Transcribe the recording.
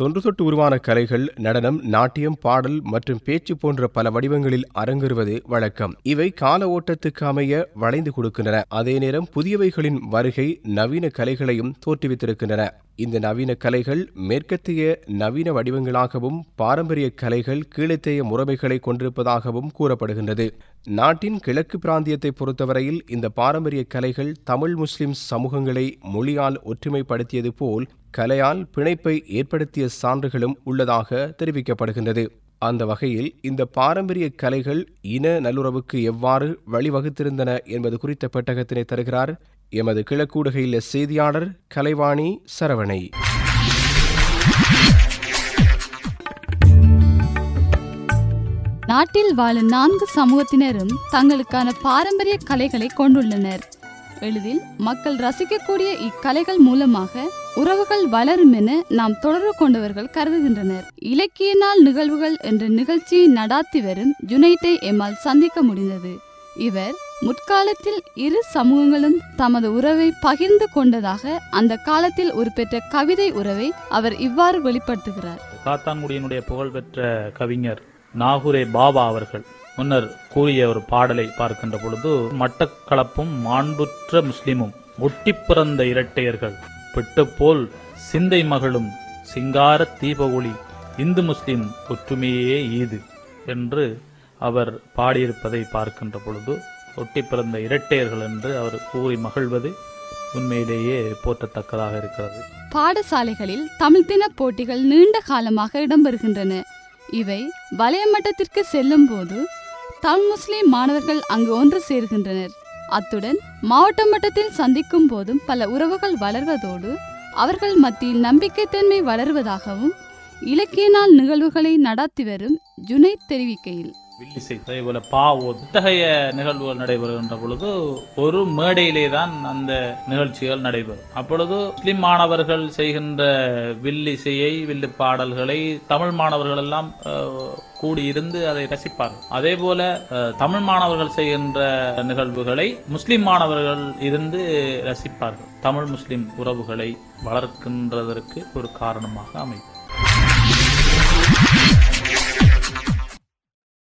தொன்று தொட்டு உருவான கலைகள் நடனம் நாட்டியம் பாடல் மற்றும் பேச்சு போன்ற பல வடிவங்களில் அரங்கேறுவது வழக்கம். இவை கால ஓட்டத்துக்கு அமைய வளைந்து கொடுக்கின்றன. அதே நேரம் புதியவைகளின் வருகை நவீன கலைகளையும் தோற்றுவித்திருக்கின்றன. இந்த நவீன கலைகள் மேற்கத்திய நவீன வடிவங்களாகவும் பாரம்பரிய கலைகள் கீழத்தைய முறைமைகளை கொண்டிருப்பதாகவும் கூறப்படுகின்றது. நாட்டின் கிழக்கு பிராந்தியத்தை பொறுத்தவரையில் இந்த பாரம்பரிய கலைகள் தமிழ் முஸ்லிம் சமூகங்களை மொழியால் ஒற்றுமைப்படுத்தியது போல் கலையால் பிணைப்பை ஏற்படுத்திய சான்றுகளும் உள்ளதாக தெரிவிக்கப்படுகின்றது. அந்த வகையில் இந்த பாரம்பரிய கலைகள் இன நல்லுறவுக்கு எவ்வாறு வழிவகுத்திருந்தன என்பது குறித்த பெட்டகத்தினை தருகிறார் எமது கிழக்கூடுகையில் செய்தியாளர் கலைவாணி சரவணை. நாட்டில் வாழும் நான்கு சமூகத்தினரும் தங்களுக்கான பாரம்பரிய கலைகளை கொண்டுள்ளனர். எளிதில் மக்கள் ரசிக்கக்கூடிய இக்கலைகள் மூலமாக உறவுகள் வளரும் என நாம் தொடர்பு கொண்டவர்கள் கருதுகின்றனர். இலக்கிய நாள் நிகழ்வுகள் என்ற நிகழ்ச்சியை நடாத்தி வரும் ஜுனைட்டை எம்மால் சந்திக்க முடிந்தது. இவர் முற்காலத்தில் இரு சமூகங்களும் தமது உறவை பகிர்ந்து கொண்டதாக அந்த காலத்தில் உருப்பெற்ற கவிதை உறவை அவர் இவ்வாறு வெளிப்படுத்துகிறார். காத்தான்குடியினுடைய புகழ்பெற்ற கவிஞர் நாகுரே பாபா அவர்கள் முன்னர் கூறிய ஒரு பாடலை பார்க்கின்ற பொழுது மட்டக்களப்பும் மாண்புற்ற முஸ்லிமும் ஒட்டி பிறந்த இரட்டையர்கள் போல் சிந்தை மகளும் சிங்கார தீப ஒளி இந்து முஸ்லிம் ஒற்றுமையே ஈது என்று அவர் பாடியிருப்பதை பார்க்கின்ற பொழுது ஒட்டி பிறந்த இரட்டையர்கள் என்று அவர் கூறி மகிழ்வது உண்மையிலேயே போற்றத்தக்கதாக இருக்கிறது. பாடசாலைகளில் தமிழ் தின போட்டிகள் நீண்ட காலமாக இடம்பெறுகின்றன. இவை வலய மட்டத்திற்கு செல்லும் போது தமிழ் முஸ்லிம் மாணவர்கள் அங்கு ஒன்று சேர்கின்றனர். அத்துடன் மாவட்ட மட்டத்தில் சந்திக்கும் போதும் பல உறவுகள் வளர்வதோடு அவர்கள் மத்தியில் நம்பிக்கைத்தன்மை வளர்வதாகவும் இலக்கிய நாள் நிகழ்வுகளை நடத்தி வரும் ஜுனைத் தெரிவிக்கையில். வில்லிசை அதே போல பாவோ இத்தகைய நிகழ்வுகள் நடைபெறுகின்ற பொழுது ஒரு மேடையிலே தான் அந்த நிகழ்ச்சிகள் நடைபெறும். அப்பொழுது முஸ்லிம் மாணவர்கள் செய்கின்ற வில்லிசையை வில்லு பாடல்களை தமிழ் மாணவர்கள் எல்லாம் கூடியிருந்து அதை ரசிப்பார்கள். அதே போல தமிழ் மாணவர்கள் செய்கின்ற நிகழ்வுகளை முஸ்லிம் மாணவர்கள் இருந்து ரசிப்பார்கள். தமிழ் முஸ்லிம் உறவுகளை வளர்க்கின்றதற்கு ஒரு காரணமாக அமையும்.